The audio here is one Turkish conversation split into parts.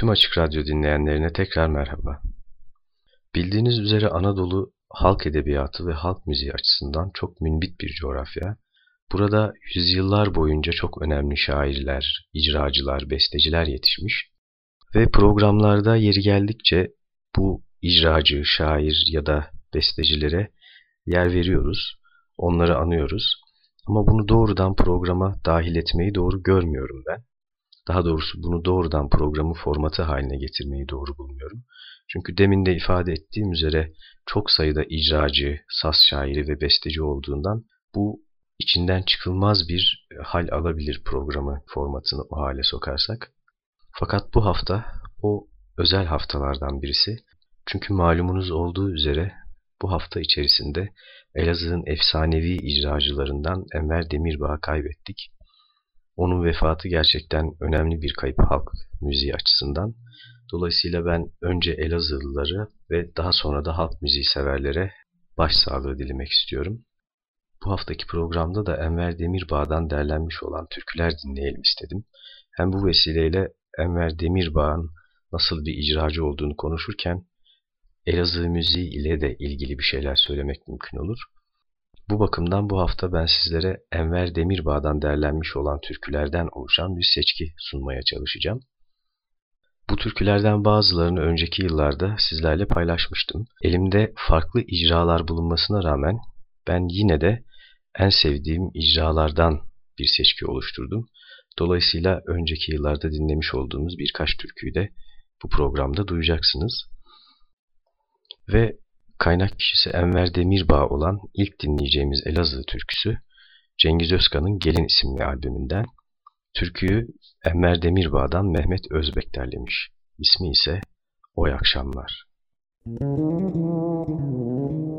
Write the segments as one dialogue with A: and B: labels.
A: Tüm Açık Radyo dinleyenlerine tekrar merhaba. Bildiğiniz üzere Anadolu halk edebiyatı ve halk müziği açısından çok münbit bir coğrafya. Burada yüzyıllar boyunca çok önemli şairler, icracılar, besteciler yetişmiş ve programlarda yeri geldikçe bu icracı, şair ya da bestecilere yer veriyoruz, onları anıyoruz. Ama bunu doğrudan programa dahil etmeyi doğru görmüyorum ben. Daha doğrusu bunu doğrudan programın formatı haline getirmeyi doğru bulmuyorum. Çünkü demin de ifade ettiğim üzere çok sayıda icracı, saz şairi ve besteci olduğundan bu içinden çıkılmaz bir hal alabilir programı formatını o hale sokarsak. Fakat bu hafta o özel haftalardan birisi. Çünkü malumunuz olduğu üzere bu hafta içerisinde Elazığ'ın efsanevi icracılarından Enver Demirbağ'ı kaybettik. Onun vefatı gerçekten önemli bir kayıp halk müziği açısından. Dolayısıyla ben önce Elazığlıları ve daha sonra da halk müziği severlere başsağlığı dilemek istiyorum. Bu haftaki programda da Enver Demirbağ'dan derlenmiş olan türküler dinleyelim istedim. Hem bu vesileyle Enver Demirbağ'ın nasıl bir icracı olduğunu konuşurken Elazığ müziği ile de ilgili bir şeyler söylemek mümkün olur. Bu bakımdan bu hafta ben sizlere Enver Demirbağ'dan derlenmiş olan türkülerden oluşan bir seçki sunmaya çalışacağım. Bu türkülerden bazılarını önceki yıllarda sizlerle paylaşmıştım. Elimde farklı icralar bulunmasına rağmen ben yine de en sevdiğim icralardan bir seçki oluşturdum. Dolayısıyla önceki yıllarda dinlemiş olduğumuz birkaç türküyü de bu programda duyacaksınız. Ve kaynak kişisi Enver Demirbağ olan ilk dinleyeceğimiz Elazığ türküsü Cengiz Özkan'ın Gelin isimli albümünden. Türküyü Enver Demirbağ'dan Mehmet Özbek derlemiş. İsmi ise Oy Akşamlar. Müzik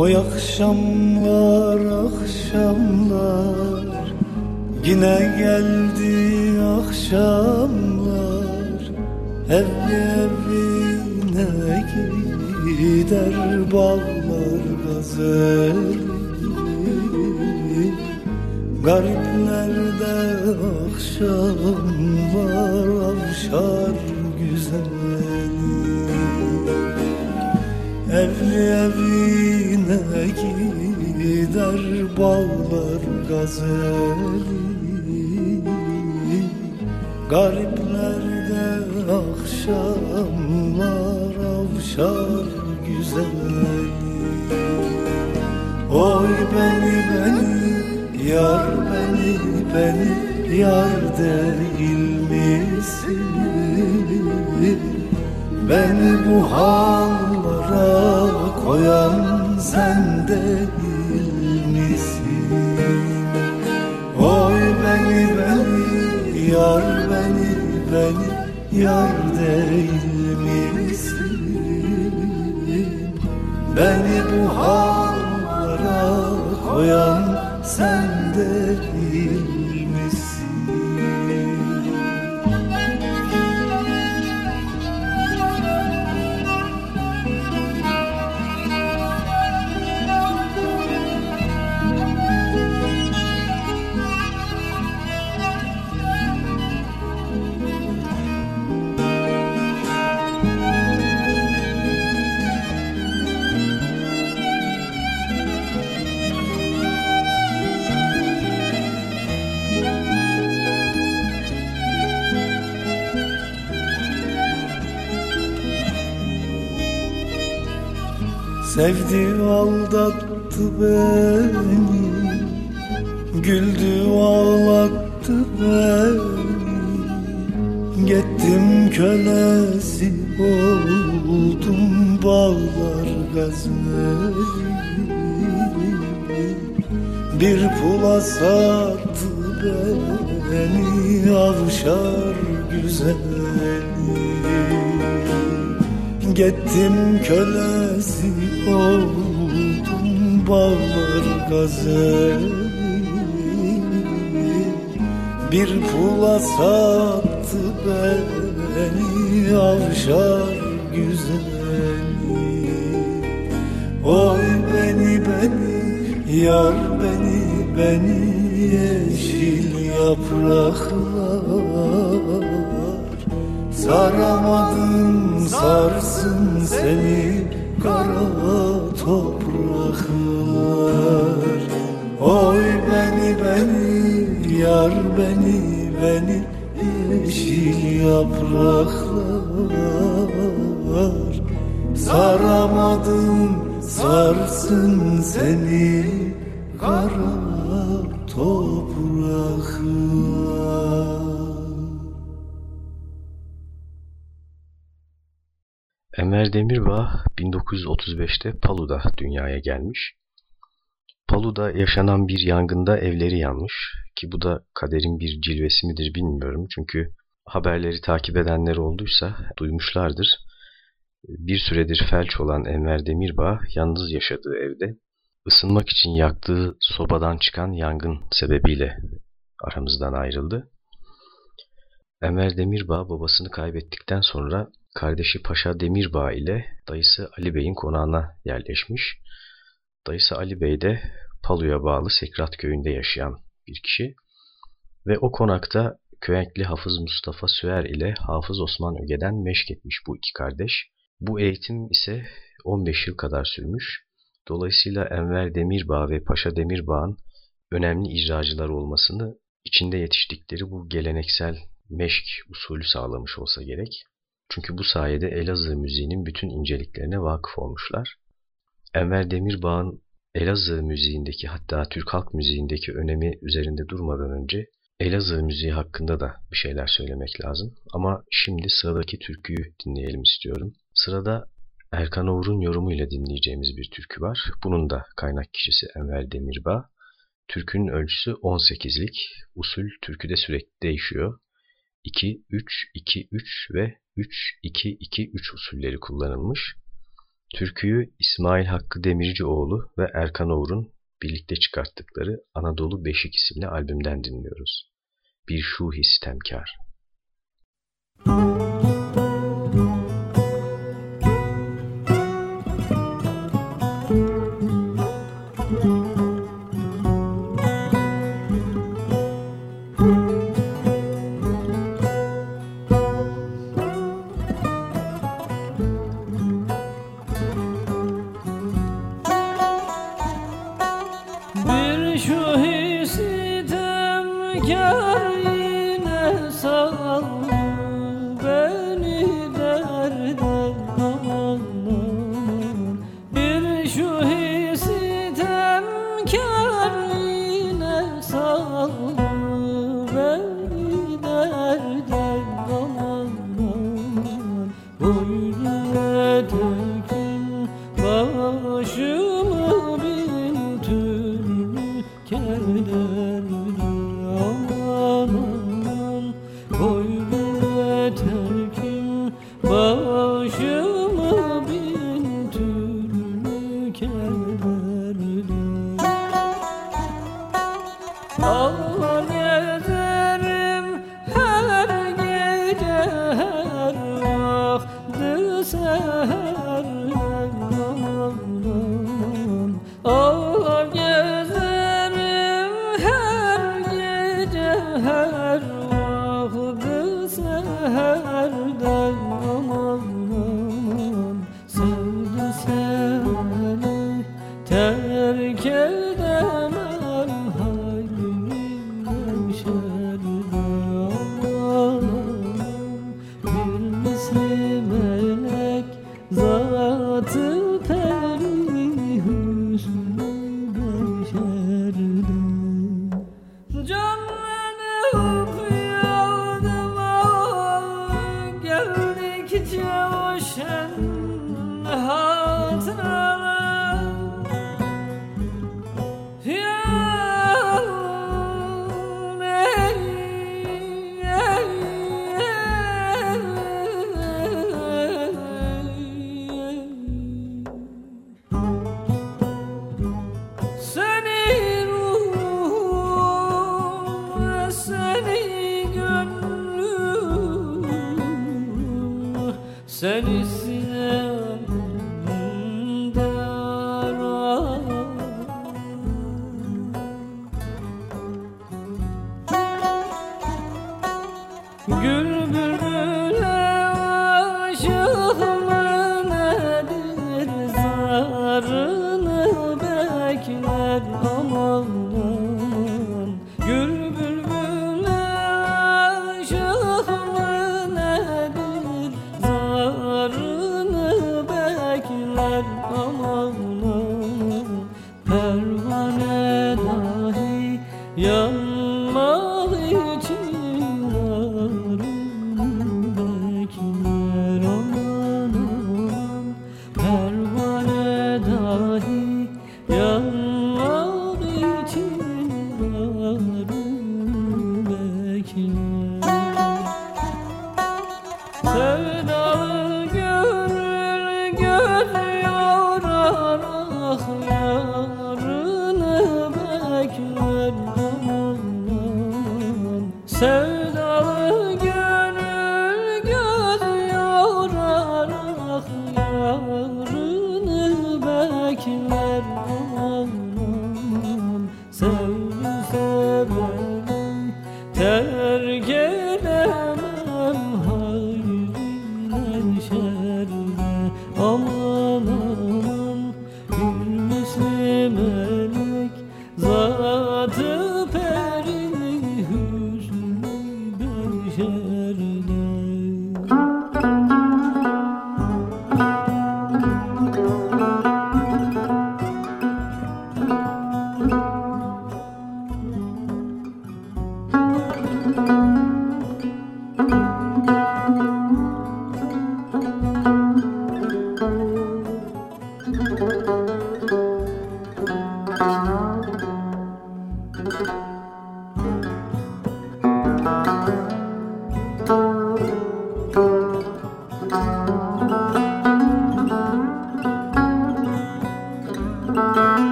B: Oy akşamlar akşamlar Yine geldi akşamlar. Evli evine gider ballar gazel Gariplerde akşamlar avşar güzel Evli evine gider bağlar gazeli. Gariplerde akşamlar avşar güzel Oy beni beni yar beni beni yar değil beni yar değil misin? Beni bu hallara koyan sen değil Sevdi aldattı beni. Güldü ağlattı beni. Gittim kölesi oldum bağlar gazeli Bir pula sattı beni avşar güzeli. Gittim kölesi oldum bağlar gazeli Bir pula sattı beni avşar güzeli. Oy beni beni yar beni beni yeşil yapraklar. Saramadım sarsın seni kara topraklar. Oy beni beni yar beni beni yeşil yapraklar. Saramadım sarsın seni kara topraklar
A: Enver Demirbağ 1935'te Palu'da dünyaya gelmiş. Palu'da yaşanan bir yangında evleri yanmış ki bu da kaderin bir cilvesi midir bilmiyorum. Çünkü haberleri takip edenler olduysa duymuşlardır. Bir süredir felç olan Enver Demirbağ yalnız yaşadığı evde ısınmak için yaktığı sobadan çıkan yangın sebebiyle aramızdan ayrıldı. Enver Demirbağ babasını kaybettikten sonra kardeşi Paşa Demirbağ ile dayısı Ali Bey'in konağına yerleşmiş. Dayısı Ali Bey de Palu'ya bağlı Sekrat köyünde yaşayan bir kişi ve o konakta Köyenkli Hafız Mustafa Süer ile Hafız Osman Öge'den meşk etmiş bu iki kardeş. Bu eğitim ise 15 yıl kadar sürmüş. Dolayısıyla Enver Demirbağ ve Paşa Demirbağ'ın önemli icracılar olmasını içinde yetiştikleri bu geleneksel meşk usulü sağlamış olsa gerek. Çünkü bu sayede Elazığ müziğinin bütün inceliklerine vakıf olmuşlar. Enver Demirbağ'ın Elazığ müziğindeki hatta Türk halk müziğindeki önemi üzerinde durmadan önce Elazığ müziği hakkında da bir şeyler söylemek lazım. Ama şimdi sıradaki türküyü dinleyelim istiyorum. Sırada Erkan Oğur'un yorumuyla dinleyeceğimiz bir türkü var. Bunun da kaynak kişisi Enver Demirbağ. Türkünün ölçüsü 18'lik. Usul türküde sürekli değişiyor. 2-3-2-3 ve 3-2-2-3 usulleri kullanılmış. Türküyü İsmail Hakkı Demircioğlu ve Erkan Oğur'un birlikte çıkarttıkları Anadolu Beşik isimli albümden dinliyoruz. Bir şu histemkar. Müzik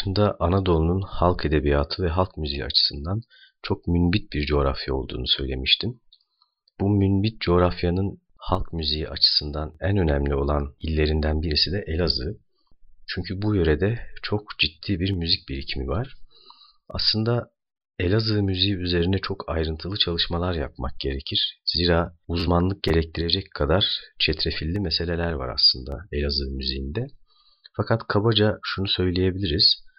A: başında Anadolu'nun halk edebiyatı ve halk müziği açısından çok münbit bir coğrafya olduğunu söylemiştim. Bu münbit coğrafyanın halk müziği açısından en önemli olan illerinden birisi de Elazığ. Çünkü bu yörede çok ciddi bir müzik birikimi var. Aslında Elazığ müziği üzerine çok ayrıntılı çalışmalar yapmak gerekir. Zira uzmanlık gerektirecek kadar çetrefilli meseleler var aslında Elazığ müziğinde. Fakat kabaca şunu söyleyebiliriz.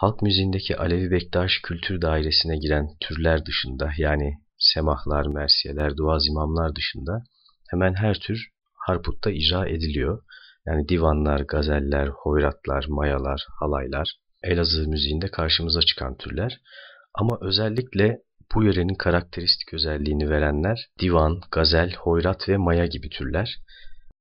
A: Halk müziğindeki Alevi Bektaş kültür dairesine giren türler dışında yani semahlar, mersiyeler, duaz imamlar dışında hemen her tür Harput'ta icra ediliyor. Yani divanlar, gazeller, hoyratlar, mayalar, halaylar, Elazığ müziğinde karşımıza çıkan türler. Ama özellikle bu yörenin karakteristik özelliğini verenler divan, gazel, hoyrat ve maya gibi türler.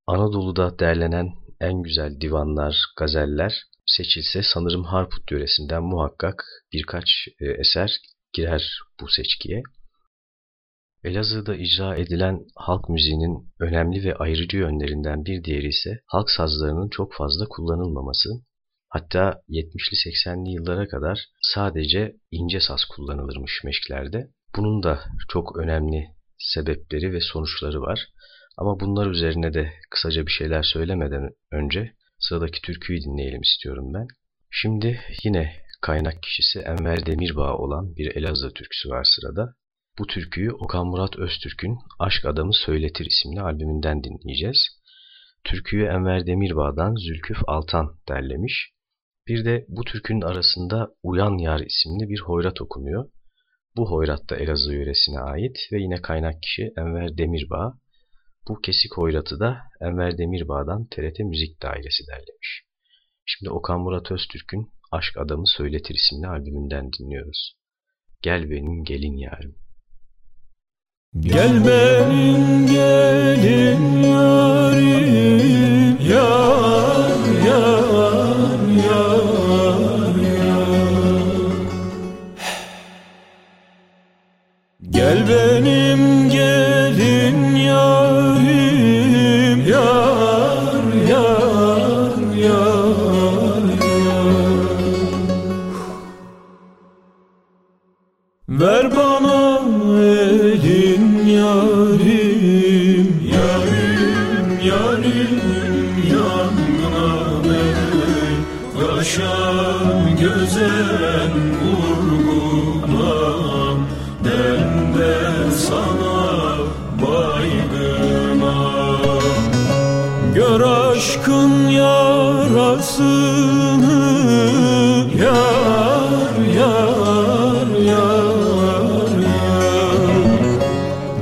A: Anadolu'da derlenen en güzel divanlar, gazeller seçilse sanırım Harput yöresinden muhakkak birkaç e, eser girer bu seçkiye. Elazığ'da icra edilen halk müziğinin önemli ve ayrıcı yönlerinden bir diğeri ise halk sazlarının çok fazla kullanılmaması. Hatta 70'li 80'li yıllara kadar sadece ince saz kullanılırmış meşklerde. Bunun da çok önemli sebepleri ve sonuçları var. Ama bunlar üzerine de kısaca bir şeyler söylemeden önce sıradaki türküyü dinleyelim istiyorum ben. Şimdi yine kaynak kişisi Enver Demirbağ olan bir Elazığ türküsü var sırada. Bu türküyü Okan Murat Öztürk'ün Aşk Adamı Söyletir isimli albümünden dinleyeceğiz. Türküyü Enver Demirbağ'dan Zülküf Altan derlemiş. Bir de bu türkünün arasında Uyan Yar isimli bir hoyrat okunuyor. Bu hoyrat da Elazığ yöresine ait ve yine kaynak kişi Enver Demirbağ. Bu kesik hoyratı da Enver Demirbağ'dan TRT Müzik Dairesi derlemiş. Şimdi Okan Murat Öztürk'ün Aşk Adamı Söyletir isimli albümünden dinliyoruz. Gel benim gelin yarım.
C: Gel benim gelin yarim Yar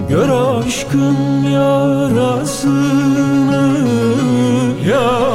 C: Gör aşkın yarasını Yar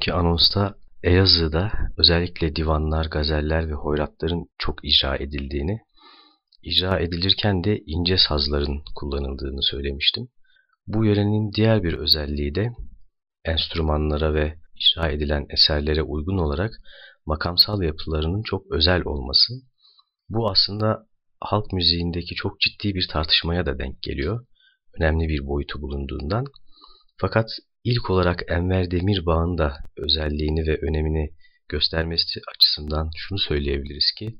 A: önceki anonsta Elazığ'da özellikle divanlar, gazeller ve hoyratların çok icra edildiğini, icra edilirken de ince sazların kullanıldığını söylemiştim. Bu yörenin diğer bir özelliği de enstrümanlara ve icra edilen eserlere uygun olarak makamsal yapılarının çok özel olması. Bu aslında halk müziğindeki çok ciddi bir tartışmaya da denk geliyor. Önemli bir boyutu bulunduğundan. Fakat ilk olarak Enver Demirbağ'ın da özelliğini ve önemini göstermesi açısından şunu söyleyebiliriz ki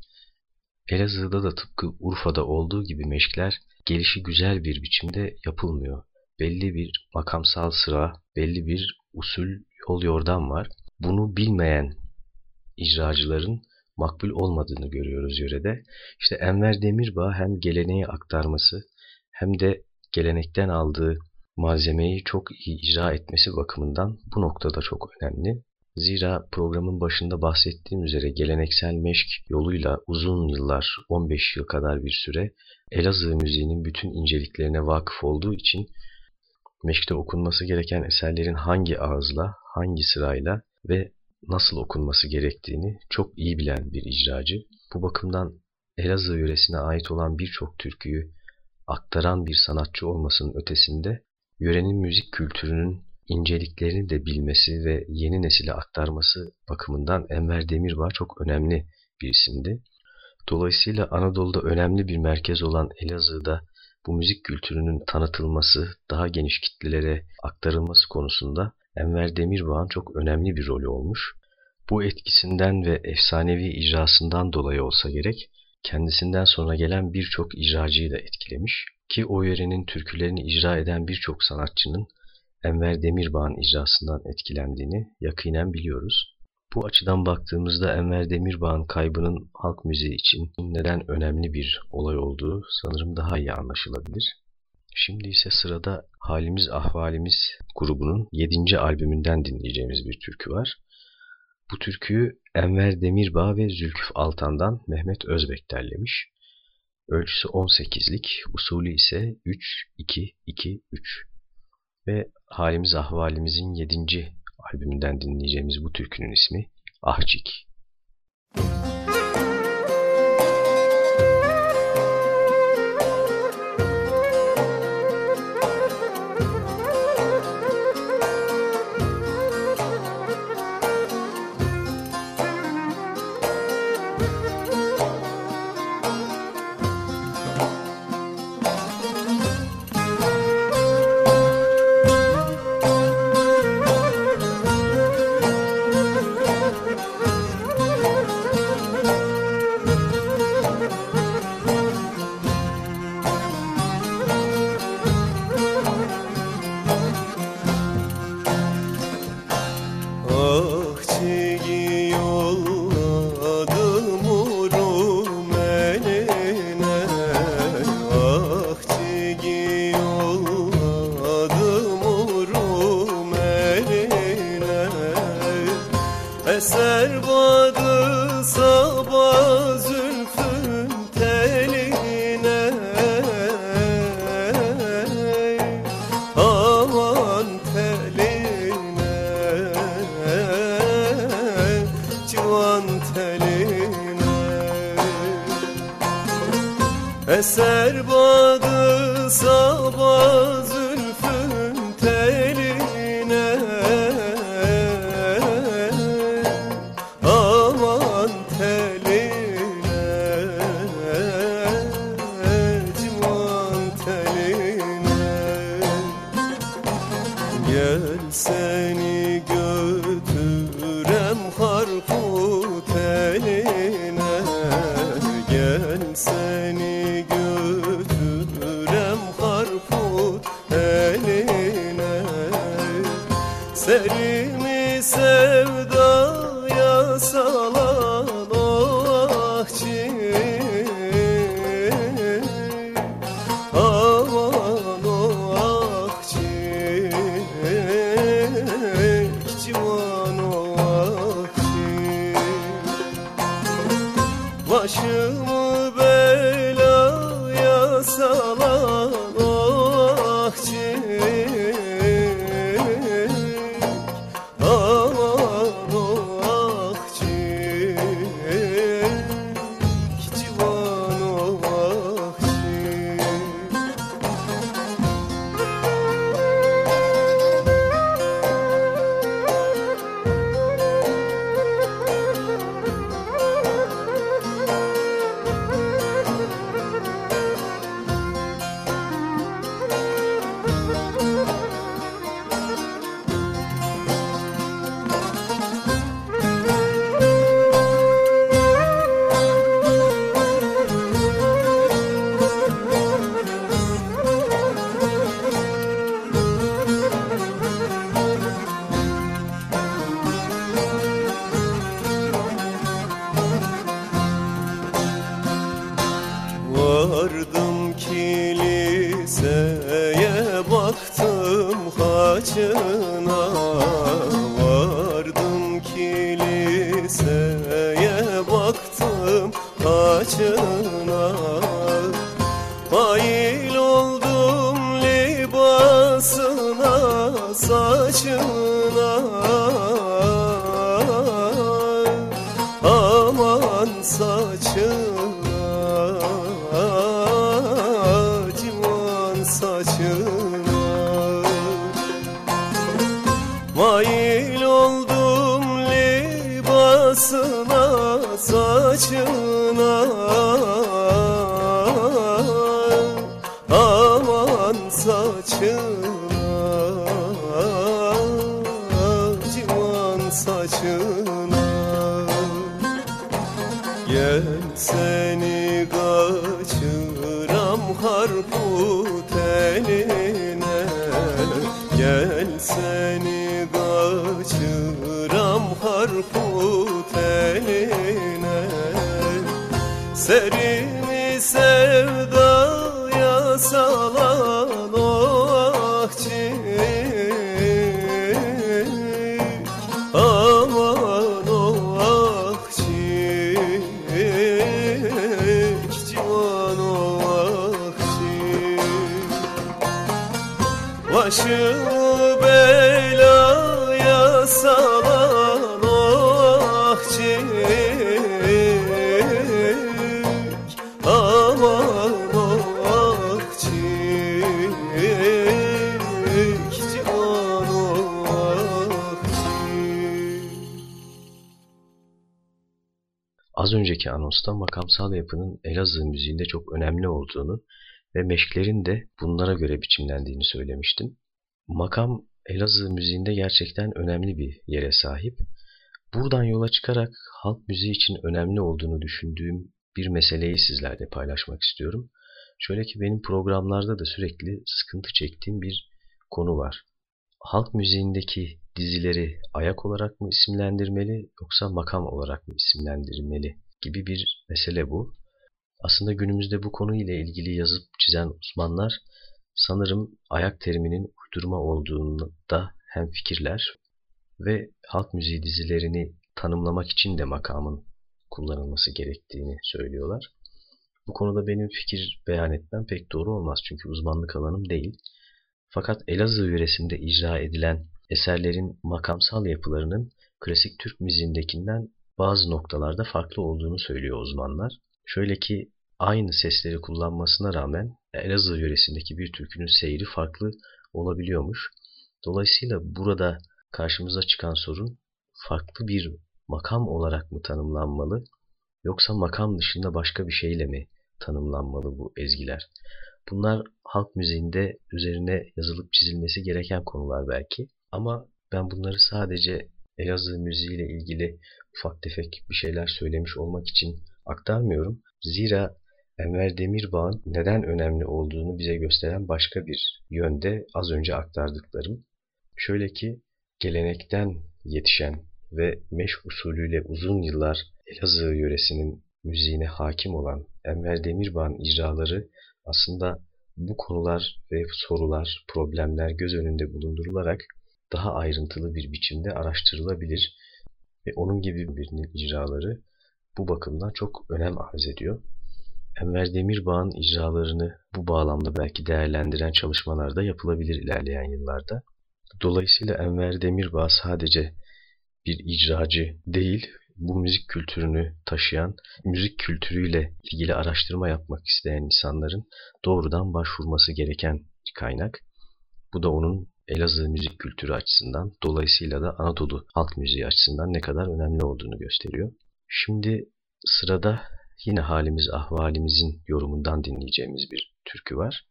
A: Elazığ'da da tıpkı Urfa'da olduğu gibi meşkler gelişi güzel bir biçimde yapılmıyor. Belli bir makamsal sıra, belli bir usul yol yordam var. Bunu bilmeyen icracıların makbul olmadığını görüyoruz yörede. İşte Enver Demirbağ hem geleneği aktarması hem de gelenekten aldığı malzemeyi çok iyi icra etmesi bakımından bu noktada çok önemli. Zira programın başında bahsettiğim üzere geleneksel meşk yoluyla uzun yıllar, 15 yıl kadar bir süre Elazığ müziğinin bütün inceliklerine vakıf olduğu için meşkte okunması gereken eserlerin hangi ağızla, hangi sırayla ve nasıl okunması gerektiğini çok iyi bilen bir icracı. Bu bakımdan Elazığ yöresine ait olan birçok türküyü aktaran bir sanatçı olmasının ötesinde yörenin müzik kültürünün inceliklerini de bilmesi ve yeni nesile aktarması bakımından Enver Demirbağ çok önemli bir isimdi. Dolayısıyla Anadolu'da önemli bir merkez olan Elazığ'da bu müzik kültürünün tanıtılması, daha geniş kitlelere aktarılması konusunda Enver Demirbağ'ın çok önemli bir rolü olmuş. Bu etkisinden ve efsanevi icrasından dolayı olsa gerek, kendisinden sonra gelen birçok icracıyı da etkilemiş ki o yörenin türkülerini icra eden birçok sanatçının Enver Demirbağ'ın icrasından etkilendiğini yakinen biliyoruz. Bu açıdan baktığımızda Enver Demirbağ'ın kaybının halk müziği için neden önemli bir olay olduğu sanırım daha iyi anlaşılabilir. Şimdi ise sırada Halimiz Ahvalimiz grubunun 7. albümünden dinleyeceğimiz bir türkü var. Bu türküyü Enver Demirbağ ve Zülküf Altan'dan Mehmet Özbek derlemiş. Ölçüsü 18'lik, usulü ise 3-2-2-3 ve Halimiz Ahvalimizin 7. albümünden dinleyeceğimiz bu türkünün ismi Ahçik. Müzik
D: seni Civan o ahçı
A: Az önceki anonsta makamsal yapının Elazığ müziğinde çok önemli olduğunu ve meşklerin de bunlara göre biçimlendiğini söylemiştim. Makam Elazığ müziğinde gerçekten önemli bir yere sahip. Buradan yola çıkarak halk müziği için önemli olduğunu düşündüğüm bir meseleyi sizlerle paylaşmak istiyorum. Şöyle ki benim programlarda da sürekli sıkıntı çektiğim bir konu var. Halk müziğindeki dizileri ayak olarak mı isimlendirmeli yoksa makam olarak mı isimlendirmeli gibi bir mesele bu. Aslında günümüzde bu konuyla ilgili yazıp çizen uzmanlar sanırım ayak teriminin uydurma olduğunda hemfikirler ve halk müziği dizilerini tanımlamak için de makamın kullanılması gerektiğini söylüyorlar. Bu konuda benim fikir beyan etmem pek doğru olmaz çünkü uzmanlık alanım değil. Fakat Elazığ yöresinde icra edilen eserlerin makamsal yapılarının klasik Türk müziğindekinden bazı noktalarda farklı olduğunu söylüyor uzmanlar. Şöyle ki aynı sesleri kullanmasına rağmen Elazığ yöresindeki bir türkünün seyri farklı olabiliyormuş. Dolayısıyla burada karşımıza çıkan sorun farklı bir makam olarak mı tanımlanmalı yoksa makam dışında başka bir şeyle mi tanımlanmalı bu ezgiler? Bunlar halk müziğinde üzerine yazılıp çizilmesi gereken konular belki. Ama ben bunları sadece Elazığ müziğiyle ilgili ufak tefek bir şeyler söylemiş olmak için aktarmıyorum. Zira Enver Demirbağ'ın neden önemli olduğunu bize gösteren başka bir yönde az önce aktardıklarım. Şöyle ki gelenekten yetişen ve meş usulüyle uzun yıllar Elazığ yöresinin müziğine hakim olan Enver Demirbağ'ın icraları aslında bu konular ve sorular, problemler göz önünde bulundurularak daha ayrıntılı bir biçimde araştırılabilir ve onun gibi birinin icraları bu bakımdan çok önem arz ediyor. Enver Demirbağ'ın icralarını bu bağlamda belki değerlendiren çalışmalar da yapılabilir ilerleyen yıllarda. Dolayısıyla Enver Demirbağ sadece bir icracı değil, bu müzik kültürünü taşıyan, müzik kültürüyle ilgili araştırma yapmak isteyen insanların doğrudan başvurması gereken bir kaynak. Bu da onun Elazığ müzik kültürü açısından, dolayısıyla da Anadolu halk müziği açısından ne kadar önemli olduğunu gösteriyor. Şimdi sırada yine halimiz ahvalimizin yorumundan dinleyeceğimiz bir türkü var.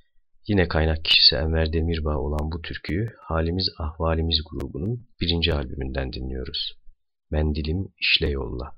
A: Yine kaynak kişisi Enver Demirbağ olan bu türküyü Halimiz Ahvalimiz grubunun birinci albümünden dinliyoruz. Mendilim işle yolla.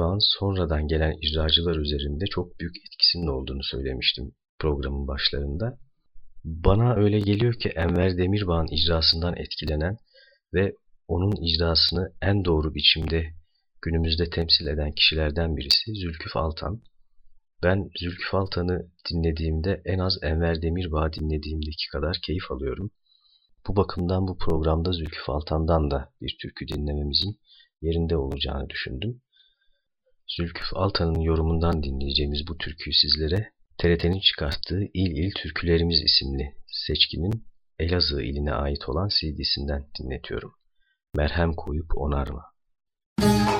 A: Demirbağ'ın sonradan gelen icracılar üzerinde çok büyük etkisinin olduğunu söylemiştim programın başlarında. Bana öyle geliyor ki Enver Demirbağ'ın icrasından etkilenen ve onun icrasını en doğru biçimde günümüzde temsil eden kişilerden birisi Zülküf Altan. Ben Zülküf Altan'ı dinlediğimde en az Enver Demirbağ dinlediğimdeki kadar keyif alıyorum. Bu bakımdan bu programda Zülküf Altan'dan da bir türkü dinlememizin yerinde olacağını düşündüm. Zülküf Altan'ın yorumundan dinleyeceğimiz bu türküyü sizlere TRT'nin çıkarttığı İl İl Türkülerimiz isimli seçkinin Elazığ iline ait olan CD'sinden dinletiyorum. Merhem koyup onarma. Müzik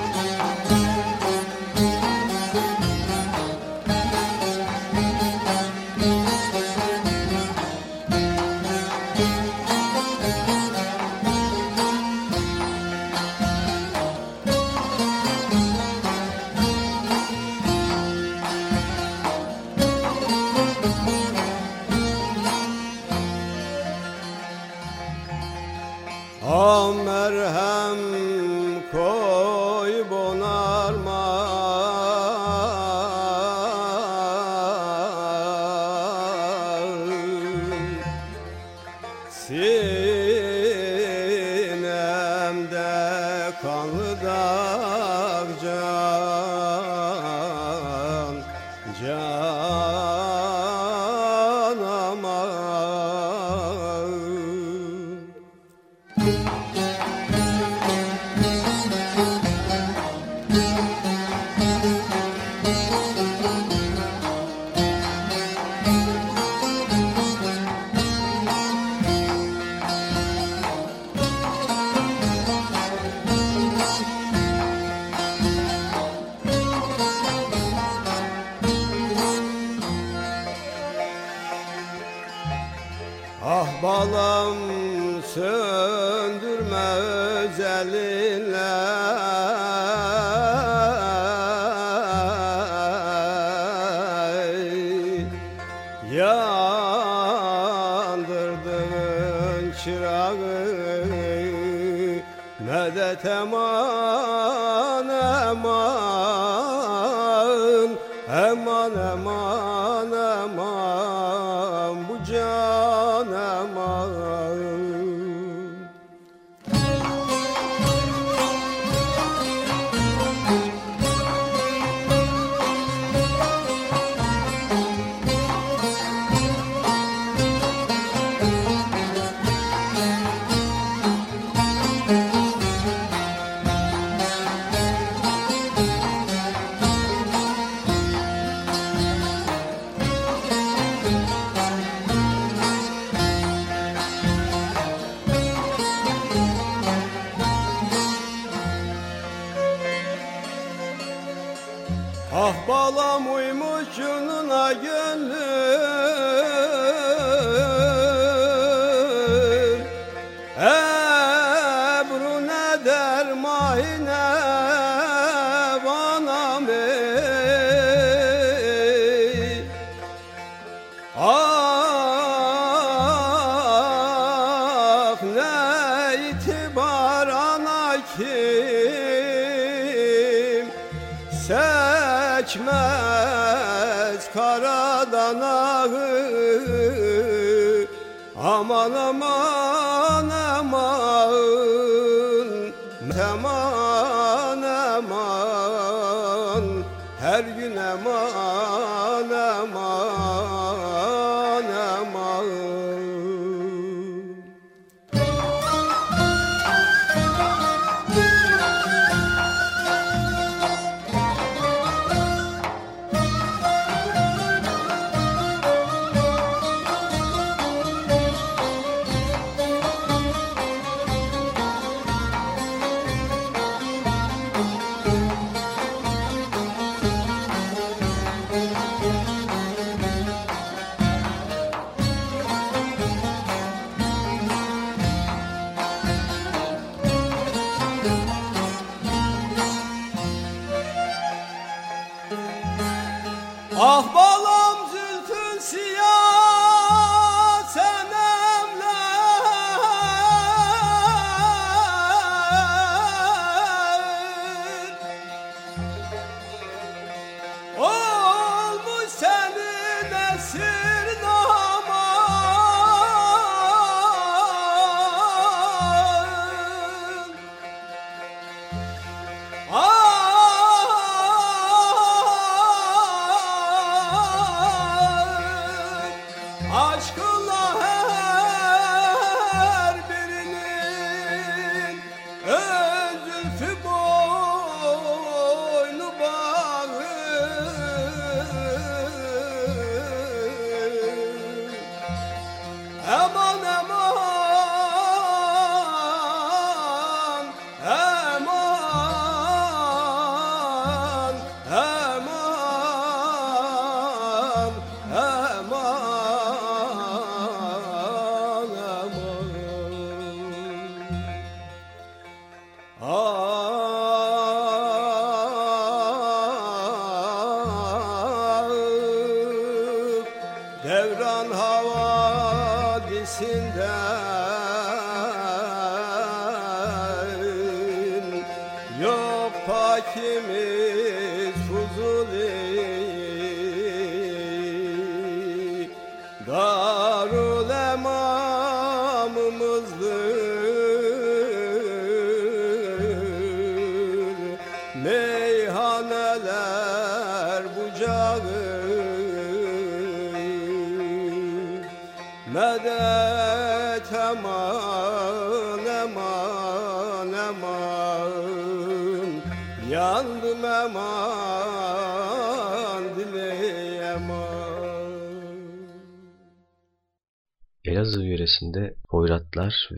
E: Olmuş senin esir damat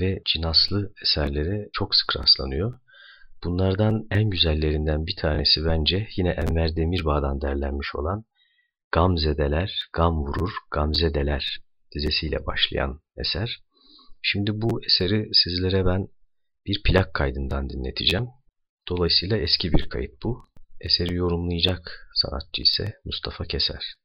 F: ve cinaslı eserlere çok sık rastlanıyor. Bunlardan en güzellerinden bir tanesi bence yine Enver Demirbağ'dan derlenmiş olan Gamzedeler, Gam Vurur, Gamzedeler dizesiyle başlayan eser. Şimdi bu eseri sizlere ben bir plak kaydından dinleteceğim. Dolayısıyla eski bir kayıt bu. Eseri yorumlayacak sanatçı ise Mustafa Keser.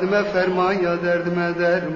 F: Ya katlime ferman ya derdime derman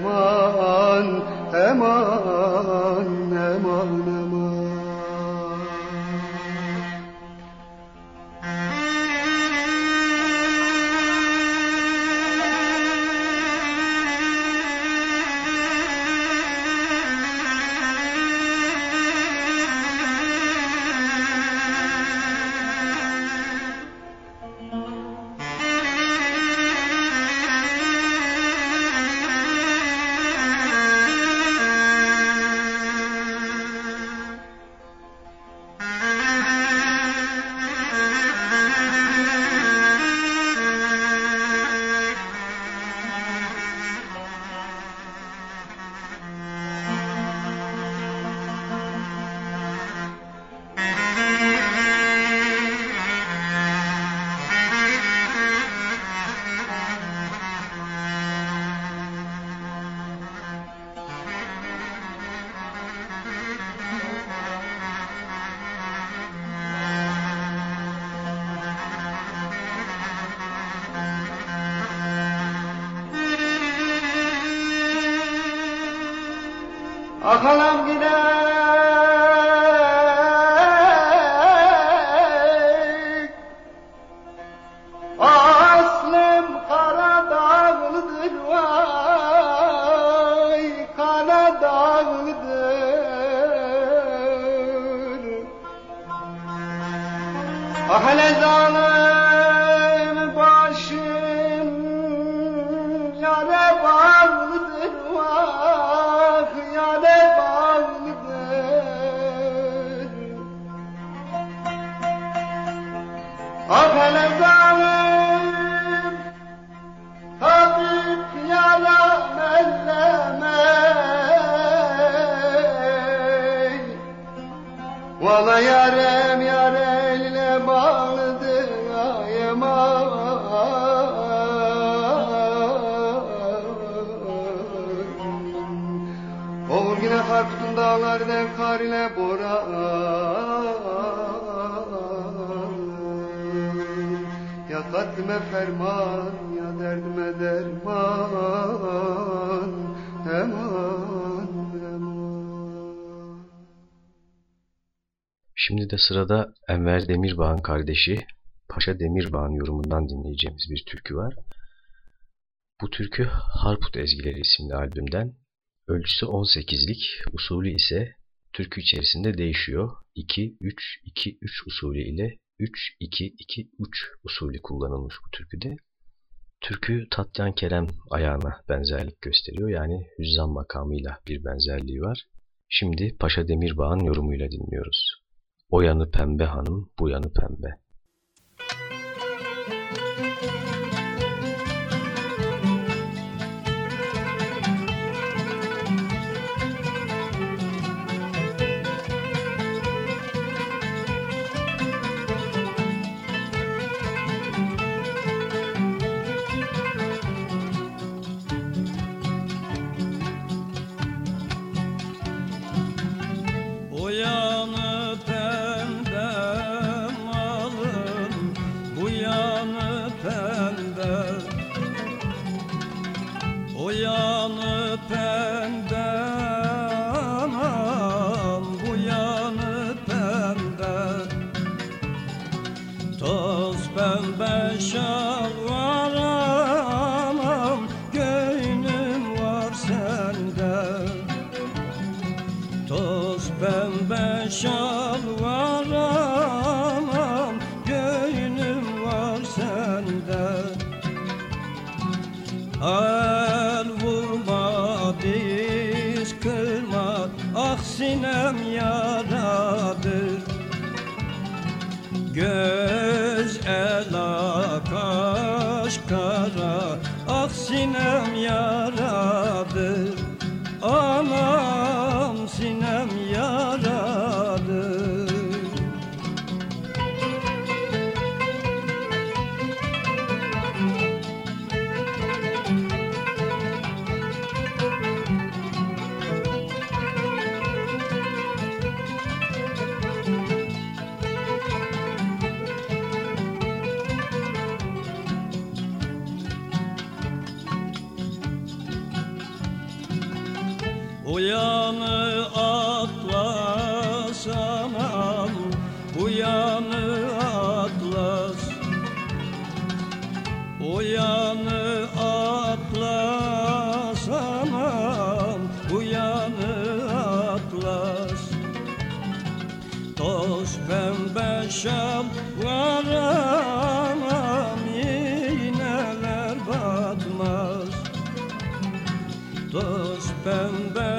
F: Yarem yareyle bağlıdır ay aman Oğul yine Harput'un dağlarından kar ile boran Ya katlime ferman
G: Şimdi de sırada Enver Demirbağ'ın kardeşi Paşa Demirbağ'ın yorumundan dinleyeceğimiz bir türkü var. Bu türkü Harput Ezgileri isimli albümden. Ölçüsü 18'lik, usulü ise türkü içerisinde değişiyor. 2-3-2-3 usulü ile 3-2-2-3 usulü kullanılmış bu türküde. Türkü Tatyan Kerem ayağına benzerlik gösteriyor. Yani hüzzam makamıyla bir benzerliği var. Şimdi Paşa Demirbağ'ın yorumuyla dinliyoruz. O yanı pembe hanım, bu yanı pembe.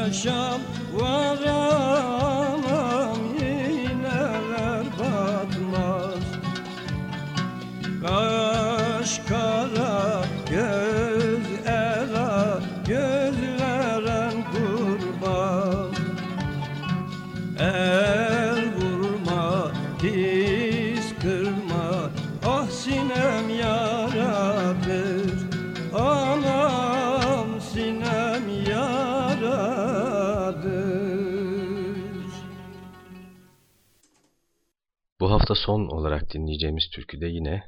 H: yaşam var
I: hafta son olarak dinleyeceğimiz türkü de yine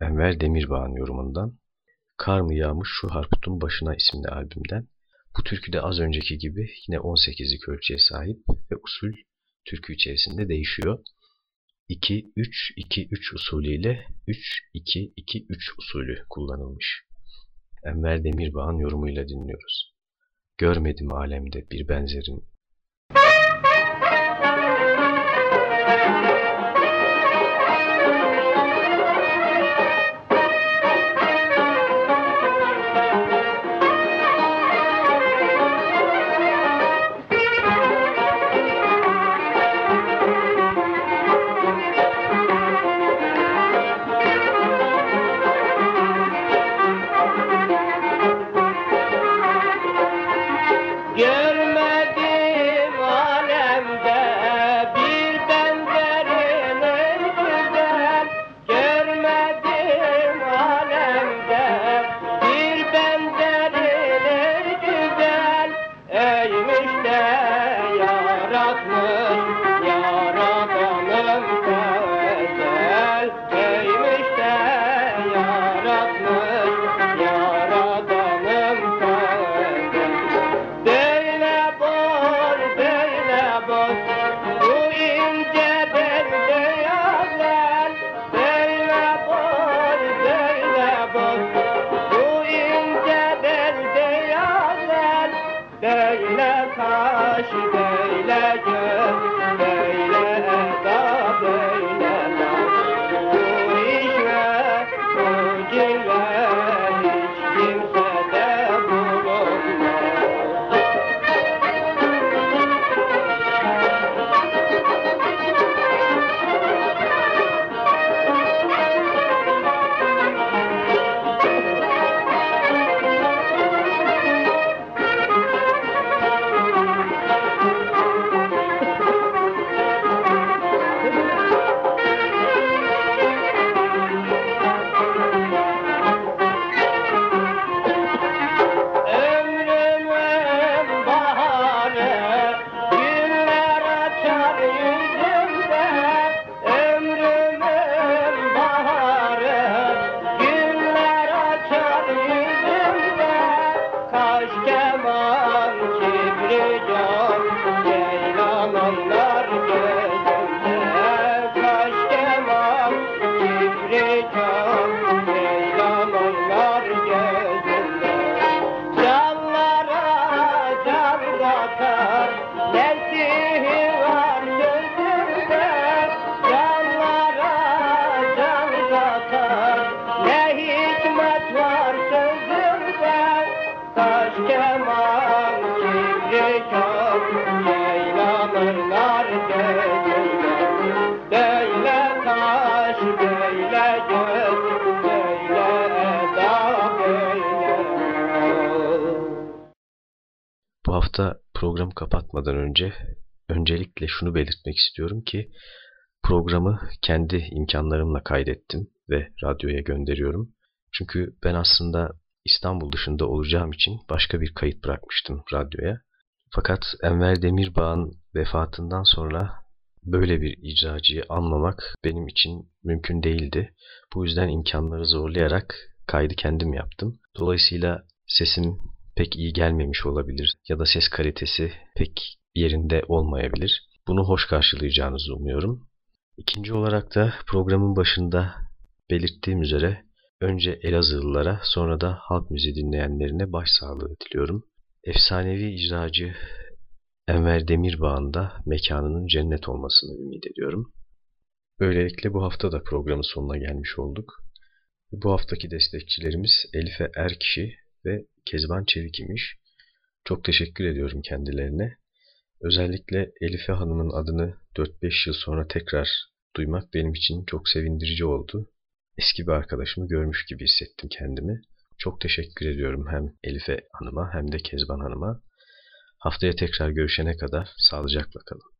I: Enver Demirbağ'ın yorumundan Kar mı yağmış şu harputun başına isimli albümden. Bu türkü de az önceki gibi yine 18'lik ölçüye sahip ve usul türkü içerisinde değişiyor. 2-3-2-3 usulüyle 3-2-2-3 usulü kullanılmış. Enver Demirbağ'ın yorumuyla dinliyoruz. Görmedim alemde bir benzerin programı kapatmadan önce öncelikle şunu belirtmek istiyorum ki programı kendi imkanlarımla kaydettim ve radyoya gönderiyorum. Çünkü ben aslında İstanbul dışında olacağım için başka bir kayıt bırakmıştım radyoya. Fakat Enver Demirbağ'ın vefatından sonra böyle bir icracıyı anmamak benim için mümkün değildi. Bu yüzden imkanları zorlayarak kaydı kendim yaptım. Dolayısıyla sesim pek iyi gelmemiş olabilir ya da ses kalitesi pek yerinde olmayabilir. Bunu hoş karşılayacağınızı umuyorum. İkinci olarak da programın başında belirttiğim üzere önce Elazığlılara sonra da halk müziği dinleyenlerine başsağlığı diliyorum. Efsanevi icracı Enver Demirbağ'ın da mekanının cennet olmasını ümit ediyorum. Böylelikle bu hafta da programın sonuna gelmiş olduk. Bu haftaki destekçilerimiz Elife Erkişi ve Kezban Çevik imiş. Çok teşekkür ediyorum kendilerine.
A: Özellikle Elife Hanım'ın adını 4-5 yıl sonra tekrar duymak benim için çok sevindirici oldu. Eski bir arkadaşımı görmüş gibi hissettim kendimi. Çok teşekkür ediyorum hem Elife Hanım'a hem de Kezban Hanım'a. Haftaya tekrar görüşene kadar sağlıcakla kalın.